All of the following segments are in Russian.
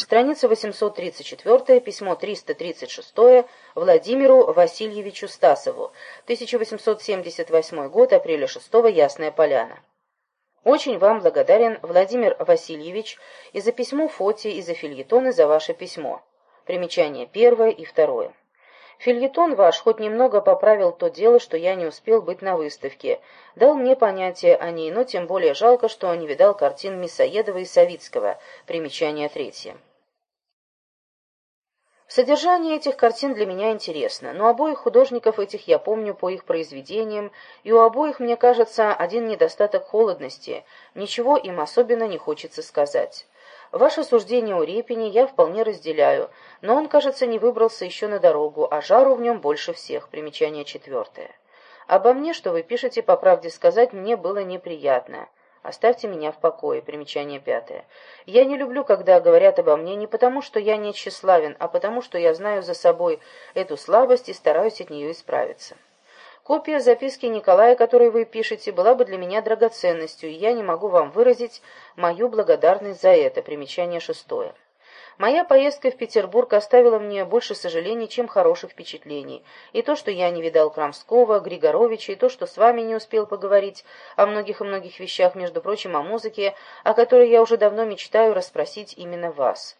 Страница 834, письмо 336 Владимиру Васильевичу Стасову, 1878 год, апреля 6 Ясная Поляна. Очень вам благодарен, Владимир Васильевич, и за письмо Фоте, и за фильетон, и за ваше письмо. Примечание первое и второе. Фильетон ваш хоть немного поправил то дело, что я не успел быть на выставке, дал мне понятие о ней, но тем более жалко, что не видал картин Мясоедова и Савицкого. Примечание третье. Содержание этих картин для меня интересно, но обоих художников этих я помню по их произведениям, и у обоих, мне кажется, один недостаток холодности, ничего им особенно не хочется сказать. Ваше суждение о Репине я вполне разделяю, но он, кажется, не выбрался еще на дорогу, а жару в нем больше всех. Примечание четвертое. Обо мне, что вы пишете, по правде сказать, мне было неприятно. Оставьте меня в покое. Примечание пятое. Я не люблю, когда говорят обо мне не потому, что я не тщеславен, а потому, что я знаю за собой эту слабость и стараюсь от нее исправиться. Копия записки Николая, которую вы пишете, была бы для меня драгоценностью, и я не могу вам выразить мою благодарность за это. Примечание шестое. Моя поездка в Петербург оставила мне больше сожалений, чем хороших впечатлений. И то, что я не видал Крамского, Григоровича, и то, что с вами не успел поговорить о многих и многих вещах, между прочим, о музыке, о которой я уже давно мечтаю расспросить именно вас.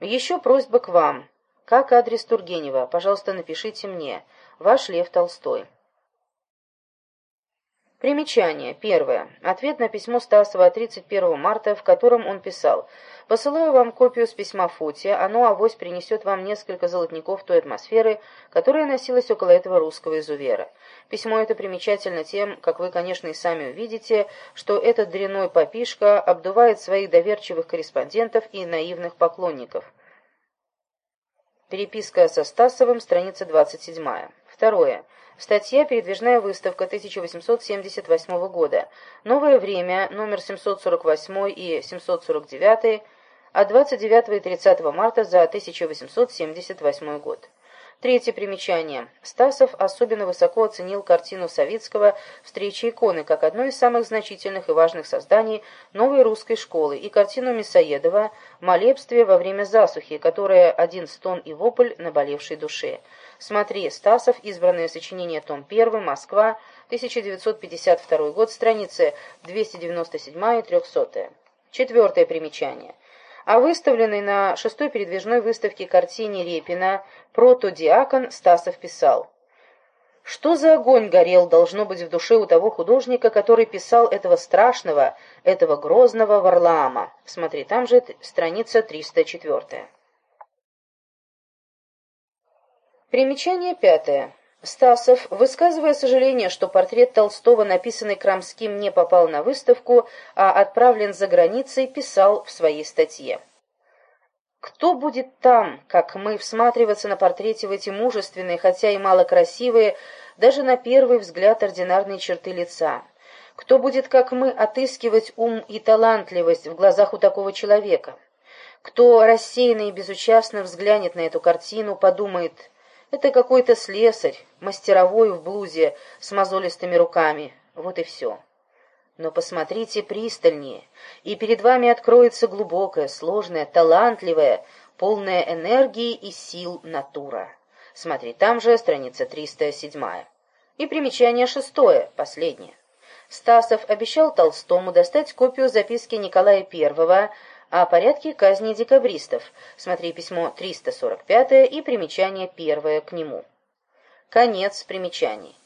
Еще просьба к вам. Как адрес Тургенева? Пожалуйста, напишите мне. Ваш Лев Толстой. Примечание. Первое. Ответ на письмо Стасова 31 марта, в котором он писал «Посылаю вам копию с письма Фотия, оно авось принесет вам несколько золотников той атмосферы, которая носилась около этого русского изувера. Письмо это примечательно тем, как вы, конечно, и сами увидите, что этот дряной попишка обдувает своих доверчивых корреспондентов и наивных поклонников». Переписка со Стасовым, страница 27. Второе. Статья «Передвижная выставка» 1878 года. Новое время, номер 748 и 749, от 29 и 30 марта за 1878 год. Третье примечание. Стасов особенно высоко оценил картину Савицкого «Встреча иконы» как одно из самых значительных и важных созданий новой русской школы и картину Мясоедова «Молебствие во время засухи», которая «Один стон и вопль наболевшей душе». Смотри, Стасов, избранное сочинение, том 1, Москва, 1952 год, страницы 297 и 300. Четвертое примечание. О выставленной на шестой передвижной выставке картине Репина «Протодиакон» Стасов писал. Что за огонь горел, должно быть, в душе у того художника, который писал этого страшного, этого грозного Варлаама? Смотри, там же страница 304. Примечание пятое. Стасов, высказывая сожаление, что портрет Толстого, написанный Крамским, не попал на выставку, а отправлен за границей, писал в своей статье. Кто будет там, как мы, всматриваться на портрете в эти мужественные, хотя и мало красивые, даже на первый взгляд ординарные черты лица? Кто будет, как мы, отыскивать ум и талантливость в глазах у такого человека? Кто рассеянно и безучастно взглянет на эту картину, подумает это какой-то слесарь, мастеровой в блузе с мозолистыми руками. Вот и все. Но посмотрите пристальнее, и перед вами откроется глубокая, сложная, талантливая, полная энергии и сил натура. Смотри, там же страница 307. И примечание шестое, последнее. Стасов обещал Толстому достать копию записки Николая I о порядке казни декабристов. Смотри письмо 345 и примечание первое к нему. Конец примечаний.